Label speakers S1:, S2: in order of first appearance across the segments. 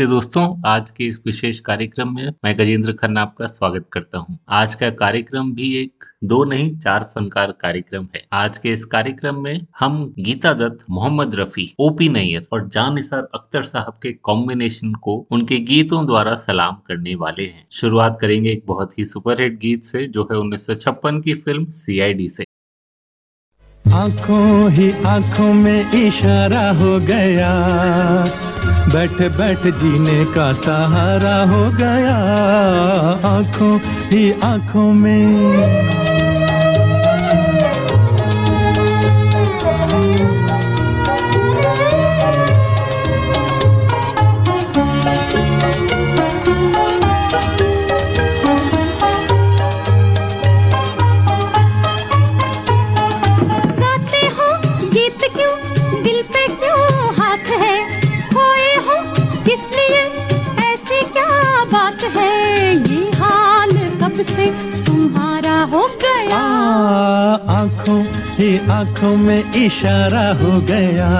S1: नमस्ते दोस्तों, आज के इस विशेष कार्यक्रम में मैं गजेंद्र खन्ना आपका स्वागत करता हूँ। आज का कार्यक्रम भी एक दो नहीं, चार फनकार कार्यक्रम है। आज के इस कार्यक्रम में हम गीता दत्त, मोहम्मद रफी, ओपी नैयर और जान निसार अख्तर साहब के कॉम्बिनेशन को उनके गीतों द्वारा सलाम करने वाले हैं। शुरुआत करेंगे एक बहुत ही सुपरहिट गीत से, जो है उन्नीस सौ छप्पन की फ़िल्म CID से।
S2: आँखों ही आँखों में इशारा हो गया। बैठ बैठ जीने का सहारा हो गया आँखों ही आँखों में। आँखों ही आँखों में इशारा हो गया।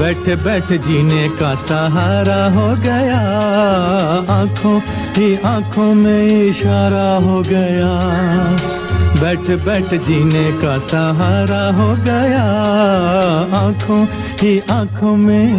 S2: बैठ बैठ जीने का सहारा हो गया। आँखों ही आँखों में इशारा हो गया। बैठ बैठ जीने का सहारा हो गया। आँखों ही आँखों में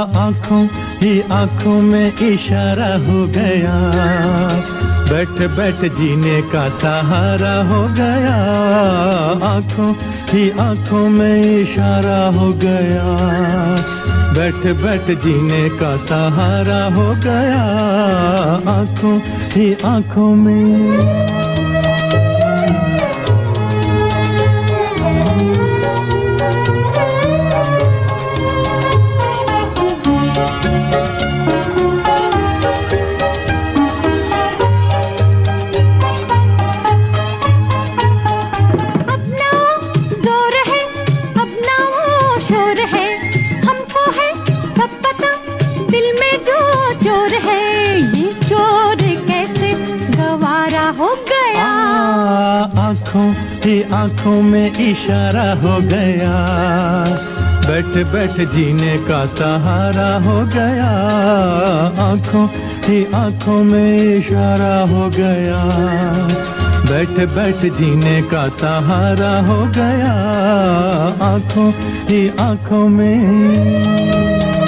S2: आँखों ही आँखों में इशारा हो गया। बैठ बैठ जीने का सहारा हो गया। आँखों ही आँखों में इशारा हो गया। बैठ बैठ जीने का सहारा हो गया। आँखों ही आँखों में आँखों में इशारा हो गया। बैठ बैठ जीने का सहारा हो गया। आँखों की आँखों में इशारा हो गया। बैठ बैठ जीने का सहारा हो गया। आँखों की आँखों में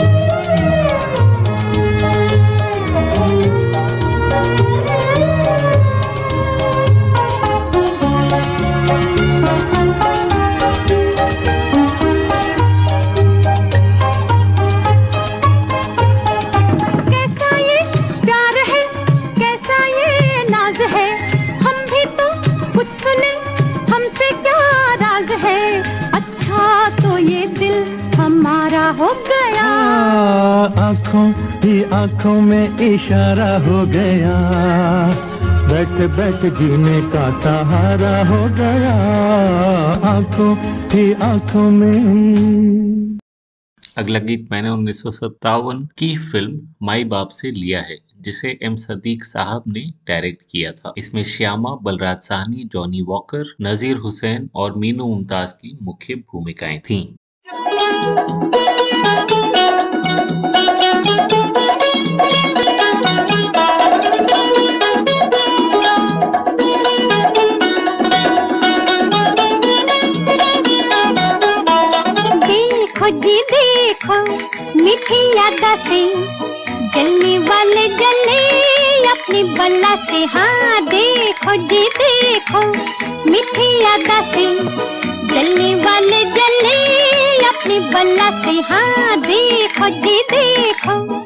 S2: ही आँखों में इशारा हो गया। बैठ बैठ जीने का सहारा हो गया। आँखों ही आँखों में।
S1: अगला गीत मैंने उन्नीस सौ सत्तावन की फ़िल्म माई बाप से लिया है, जिसे एम सदीक साहब ने डायरेक्ट किया था। इसमें श्यामा, बलराज साहनी, जॉनी वॉकर, नजीर हुसैन और मीनू मुमताज़ की मुख्य भूमिकाएँ थीं।
S3: अदा से। जलने वाले जले अपनी बल्ला से। हाँ देखो जी, देखो, मीठी अदा से। जलने वाले जले अपनी बल्ला से। हाँ देखो जी, देखो।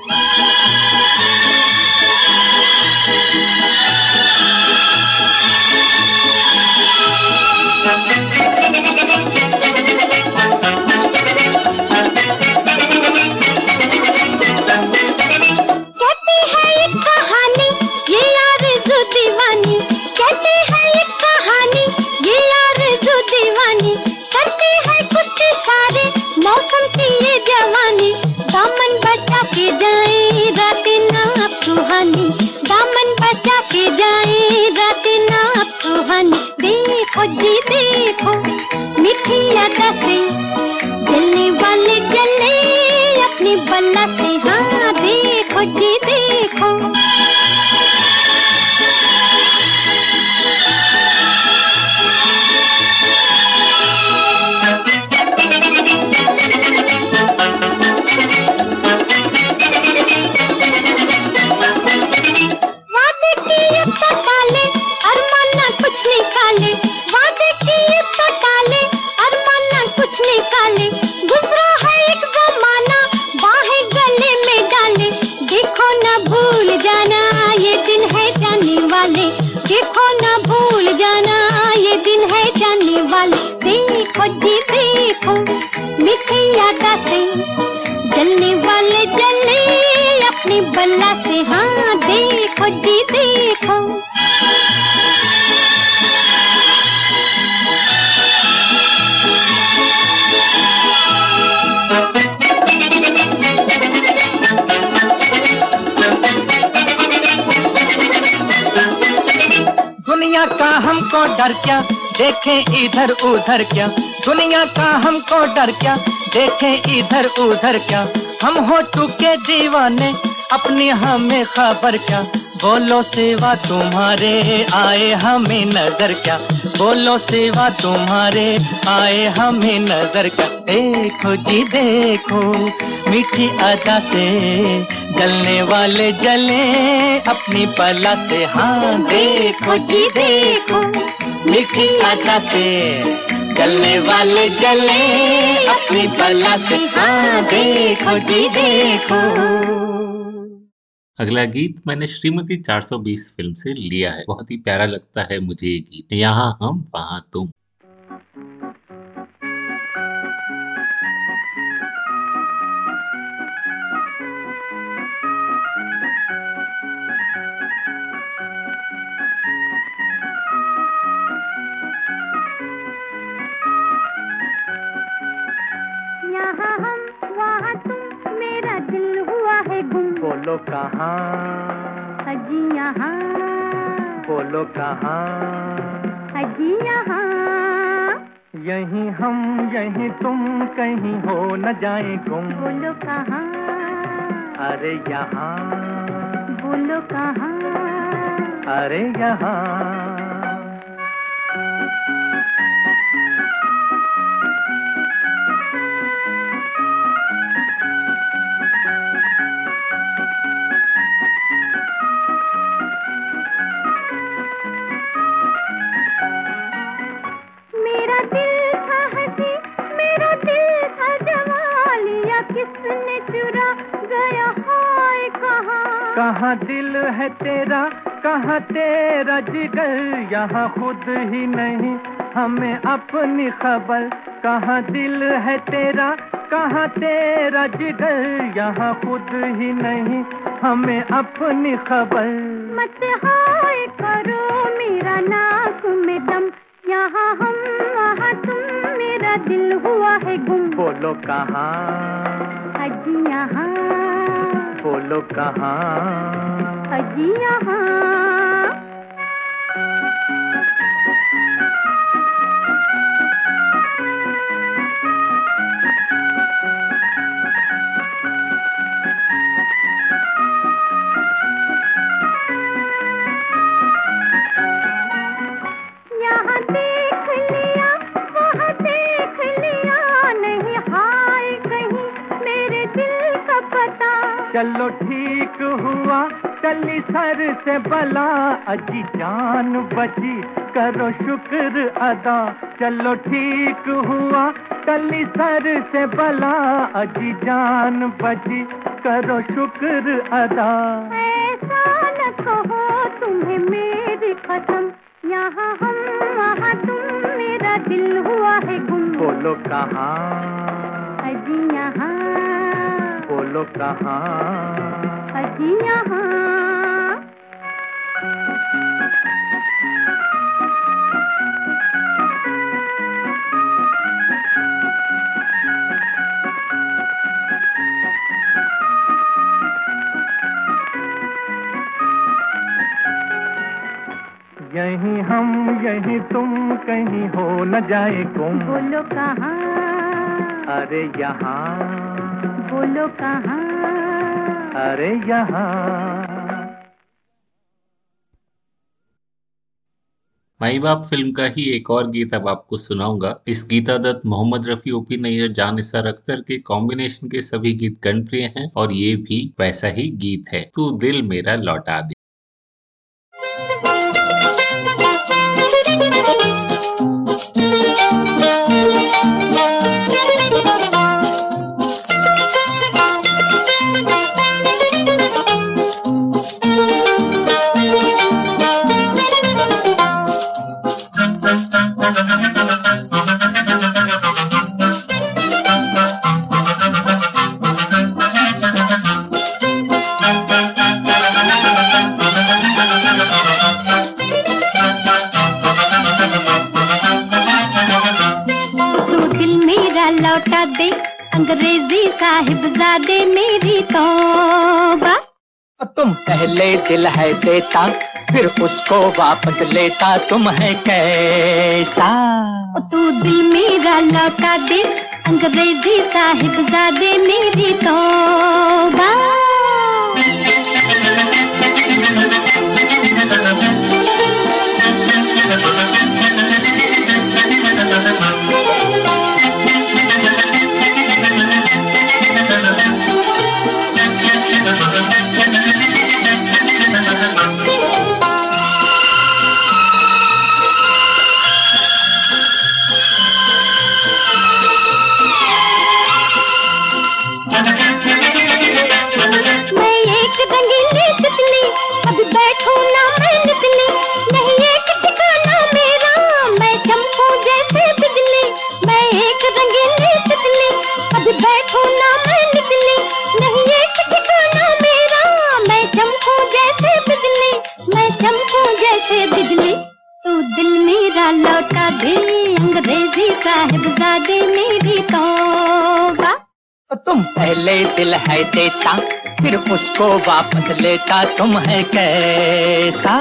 S3: देखो
S4: हमको डर क्या? देखें इधर उधर क्या? दुनिया का हमको डर क्या? देखें इधर उधर क्या? हम हो चुके दीवाने, अपनी हमें खबर क्या? बोलो सेवा तुम्हारे आए हमें नज़र क्या? बोलो सेवा तुम्हारे आए हमें नज़र क्या? देखो जी देखो, मीठी अदा से जलने वाले जले, अपनी पला से हाँ देखो जी देखो। मीठी अदा से जलने वाले जले, अपनी पला से हाँ देखो जी देखो।
S1: अगला गीत मैंने श्रीमती 420 फ़िल्म से लिया है। बहुत ही प्यारा लगता है मुझे ये गीत। यहाँ हम वहाँ तुम।
S3: है गुम
S4: बोलो कहाँ?
S3: अजी यहाँ।
S4: बोलो कहाँ?
S3: अजी यहाँ।
S4: यहीं हम यहीं तुम कहीं हो न जाए गुम।
S3: बोलो कहाँ।
S4: अरे यहाँ।
S3: बोलो कहाँ।
S4: अरे यहाँ। यहाँ खुद ही नहीं हमें अपनी खबर। कहाँ दिल है तेरा कहाँ तेरा जिगर? यहाँ खुद ही नहीं हमें अपनी खबर।
S3: मत हाय करो मेरा नाक में दम। यहाँ हम वहाँ तुम मेरा दिल हुआ है गुम।
S4: बोलो कहाँ?
S3: अजी यहाँ
S4: बोलो कहाँ?
S3: अजी यहाँ यहाँ
S2: Thank you. सर से बला अजी जान बची। करो शुक्र अदा। चलो ठीक हुआ चली सर से बला अजी जान बची। करो शुक्र अदा।
S3: ऐसा न कहो तुम्हें मेरी कसम। यहाँ हम वहाँ तुम मेरा दिल हुआ है गुम।
S2: बोलो कहाँ?
S3: अजी यहाँ।
S2: बोलो कहाँ?
S3: अजी यहाँ।
S2: यही हम यही तुम कहीं हो न जाए तुम
S3: बोलो कहाँ?
S2: अरे यहाँ।
S3: बोलो कहाँ?
S2: अरे यहाँ।
S1: माई बाप फ़िल्म का ही एक और गीत अब आपको सुनाऊँगा। इस गीता दत्त मोहम्मद रफी, ओपी नैयर, जान अख्तर के कॉम्बिनेशन के सभी गीत गणप्रिय हैं और ये भी वैसा ही गीत है। तू दिल मेरा लौटा दे।
S3: दिल
S4: है देता, फिर उसको वापस लेता। तुम है कैसा?
S3: तू दिल मेरा लौटा दे, अंग्रेज़ी साहिबजादे मेरी तो मैं नहीं ठिकाना मेरा। मैं चमकू जैसे बिजली, मैं चमकू जैसे बिजली। तू दिल मेरा लौटा दे, अंग्रेज़ी मेरी तौबा
S4: तुम पहले दिल है देता, फिर उसको वापस लेता, तुम है कैसा?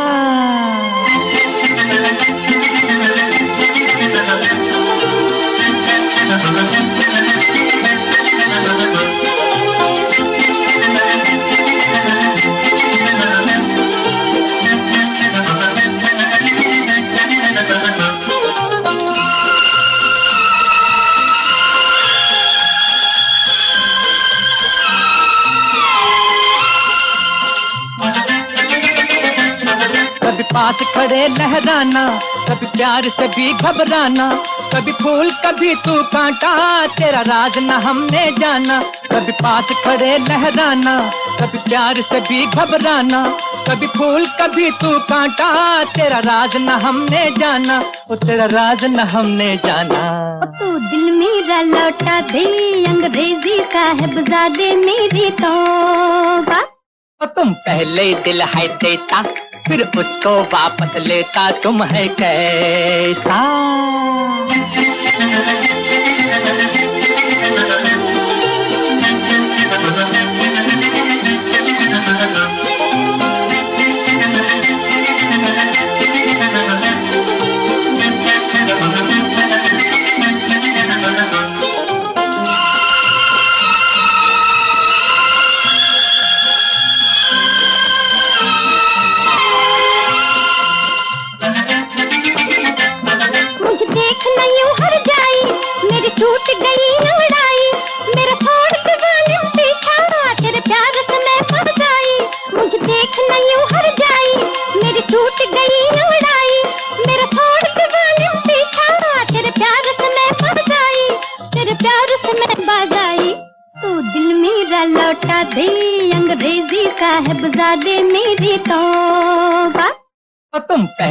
S4: पास खड़े लहराना कभी प्यार से भी घबराना कभी फूल कभी तू कांटा तेरा राज न हमने जाना। कभी पास खड़े लहराना कभी प्यार से भी घबराना कभी फूल कभी तू कांटा तेरा राज न हमने जाना। ओ तेरा राज न हमने जाना।
S3: ओ तू दिल मेरा लौटा दे अंग्रेज़ी साहिबजादे मेरी तौबा
S4: और तुम पहले दिल है देता फिर उसको वापस लेता तुम है कैसा?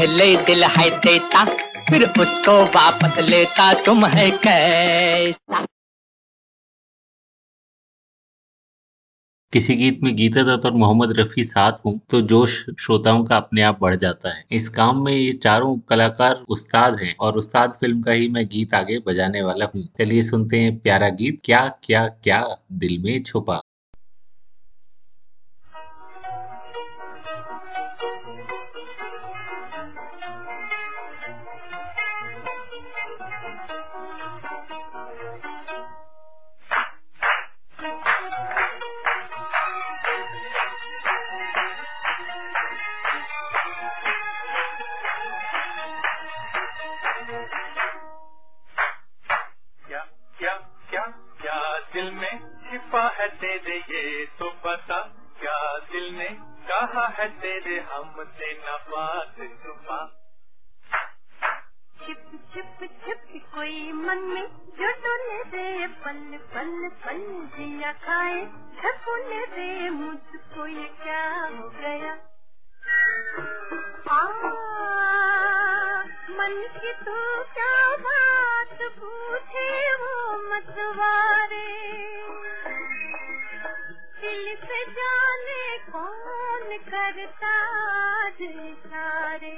S4: पहले दिल है देता, फिर उसको वापस लेता, तुम है कैसा?
S1: किसी गीत में गीता दत्त और मोहम्मद रफ़ी साथ हों तो जोश श्रोताओं का अपने आप बढ़ जाता है। इस काम में ये चारों कलाकार उस्ताद हैं और उस्ताद फ़िल्म का ही मैं गीत आगे बजाने वाला हूँ। चलिए सुनते हैं प्यारा गीत, क्या क्या क्या दिल में छुपा।
S2: तेरे ये तो बता क्या दिल ने कहा है तेरे हमसे न बात छुपा।
S3: छिप छिप छिप कोई मन में जो डोले दे पल पल पल जिया खाए। झकोले दे मुझको ये क्या हो गया। आ, मन कौन करता सारे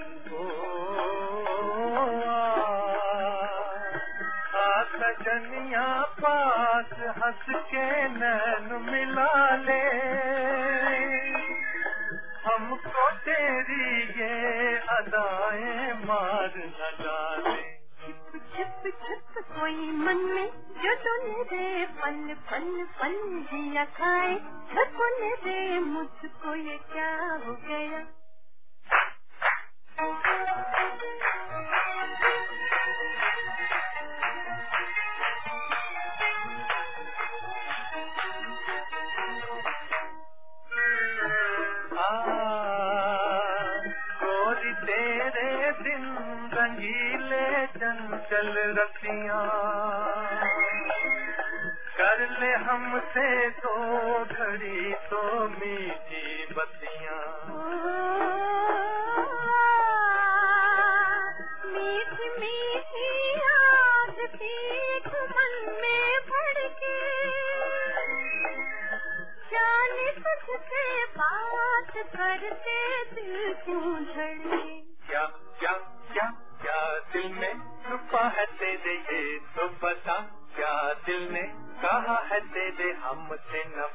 S2: सजनिया पास हंस के नैन मिला ले। हमको तेरी ये अदाएँ मार न डाले।
S3: छिप छिप कोई मन में जो डोले दे पल पल पल जिया खाए। तुम दे, मुझको ये क्या हो गया?
S2: हमसे न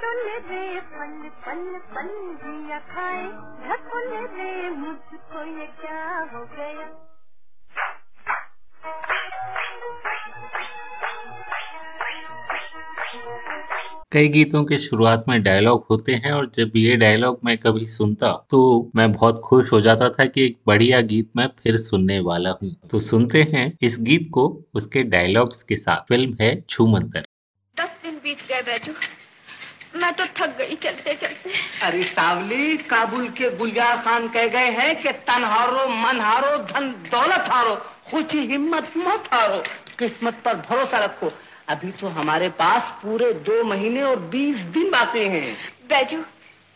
S3: दे पल पल पल जिया खाए दे मुझको ये क्या हो गया?
S1: कई गीतों के शुरुआत में डायलॉग होते हैं और जब ये डायलॉग मैं कभी सुनता तो मैं बहुत खुश हो जाता था कि एक बढ़िया गीत मैं फिर सुनने वाला हूँ। तो सुनते हैं इस गीत को उसके डायलॉग्स के साथ। फ़िल्म है छूमंतर
S5: दस दिन बीत गए बैजू। मैं तो थक गई चलते चलते।
S6: अरे सावली काबुल के गुलजार खान कह गए हैं कि तन हारो मन हारो धन दौलत हारो कुछ हिम्मत मत हारो। किस्मत पर भरोसा रखो। अभी तो हमारे पास पूरे दो महीने और बीस दिन बाकी हैं।
S5: बैजू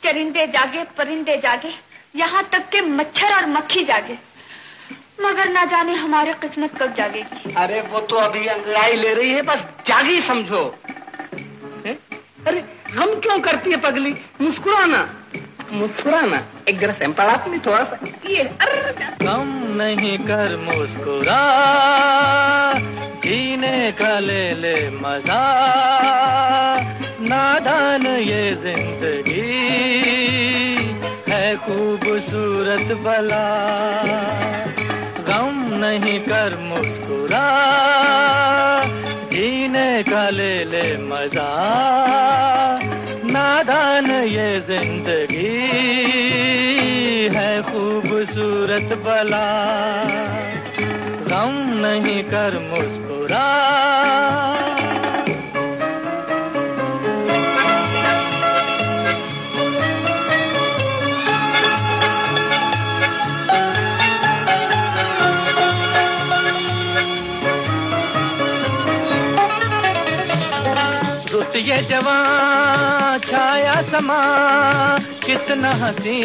S5: चरिंदे जागे परिंदे जागे यहाँ तक के मच्छर और मक्खी जागे। मगर ना जाने हमारी किस्मत कब जागेगी।
S6: अरे वो तो अभी अंगड़ाई ले रही है बस जागी समझो। क्यों करती है पगली? मुस्कुराना। मुस्कुराना। एक जरा सैंपल आप थोड़ा सा ये
S7: कम नहीं कर मुस्कुरा, जीने का ले ले मज़ा। नादान ये ज़िंदगी है खूबसूरत भला। गम नहीं कर मुस्कुरा, जीने का ले ले मज़ा। नादान ये ज़िंदगी है खूबसूरत बला। गम नहीं कर मुस्कुरा। ये जवान छाया समा, कितना हसी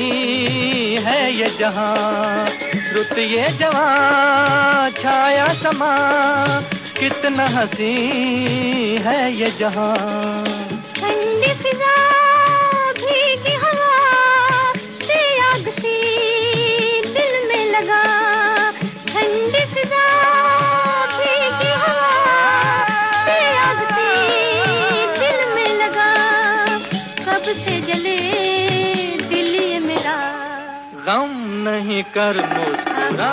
S7: है ये जहाँ। रुत ये जवान, छाया समा, कितना हसी है ये जहाँ। कर मुस्कुरा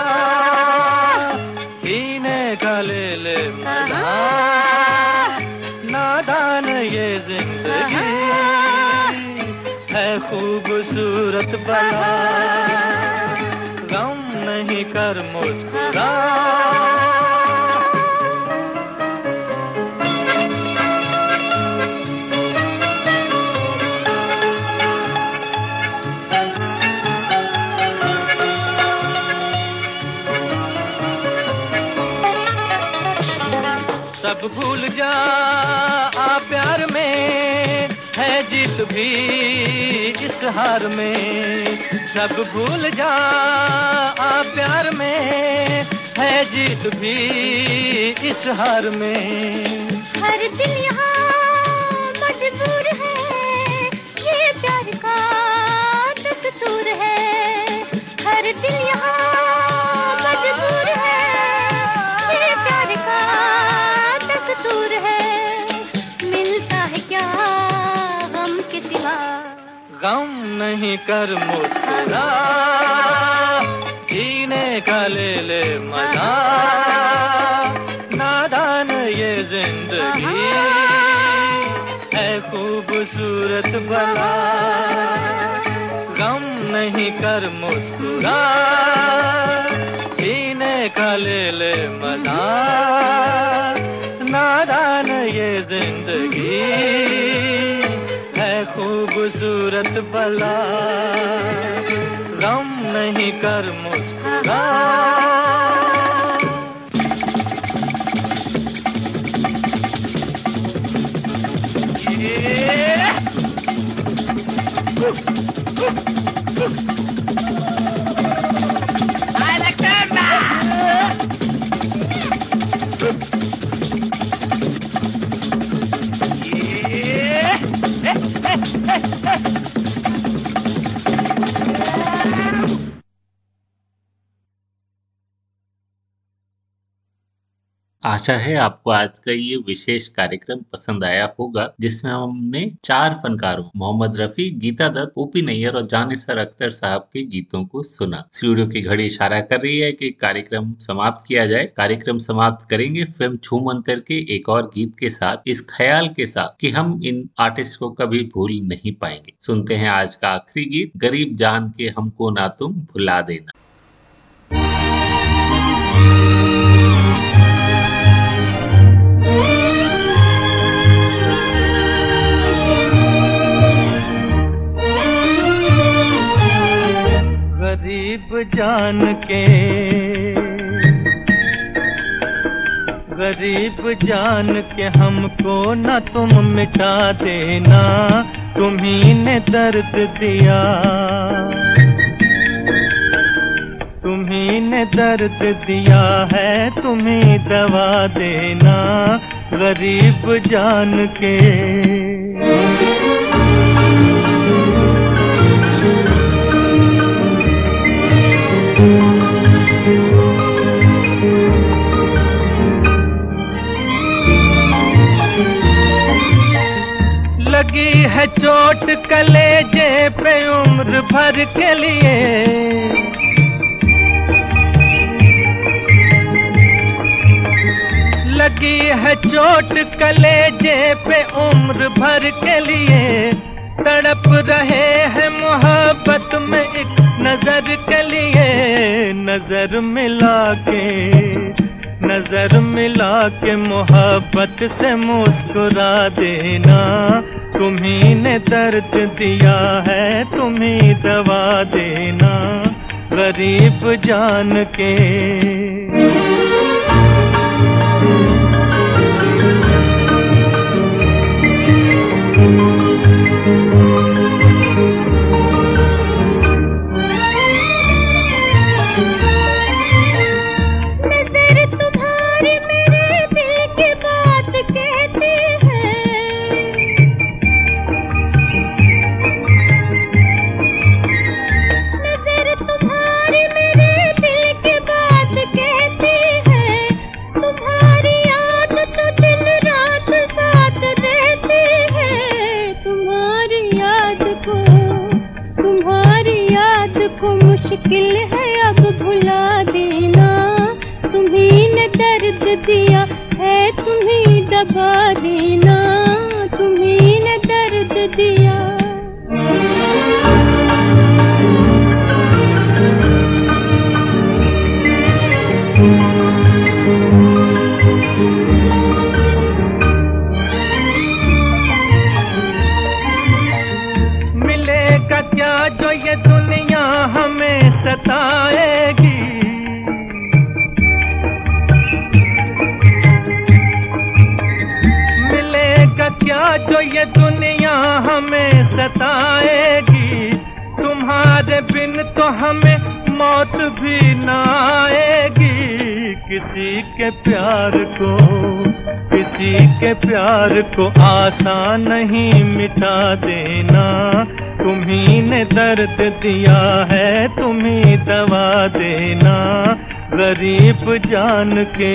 S7: जीने का ले नादान ये ज़िंदगी है खूबसूरत बला जा आ प्यार में है जीत भी इस हार में। सब भूल जा आ प्यार में है जीत भी इस हार में।
S3: हर दिल
S7: नहीं कर मुस्कुरा। जीने का ले ले मज़ा। नादान ये ज़िंदगी। है खूबसूरत बला गम नहीं कर मुस्कुरा। जीने का ले ले मज़ा। नादान ये ज़िंदगी। खूबसूरत भला गम नहीं कर मुस्कुरा।
S1: आशा है आपको आज का ये विशेष कार्यक्रम पसंद आया होगा, जिसमें हमने चार फनकारों, मोहम्मद रफी, गीता दत्त, ओपी नैयर और जानिसर अख्तर साहब के गीतों को सुना। स्टूडियो की घड़ी इशारा कर रही है कि कार्यक्रम समाप्त किया जाए। कार्यक्रम समाप्त करेंगे फ़िल्म छूमंतर के एक और गीत के साथ। इस ख्याल के साथ कि हम इन आर्टिस्ट को कभी भूल नहीं पाएँगे। सुनते हैं आज का आखिरी गीत, गरीब जान के हमको ना तुम भुला देना।
S7: जान के गरीब जान के हमको न तुम मिटा देना, तुम्ही ने दर्द दिया। तुम्ही ने दर्द दिया है, तुम्ही दवा देना, गरीब जान के लगी है चोट कलेजे पे उम्र भर के लिए। लगी है चोट कलेजे पे उम्र भर के लिए। तड़प रहे हैं मोहब्बत में एक नज़र के लिए, नज़र मिला के, नज़र मिला के मोहब्बत से मुस्कुरा देना। तुम्ही ने दर्द दिया है, तुम्ही दवा देना, गरीब जान के। दर्द दिया है तुम्हें दवा देना गरीब जान के।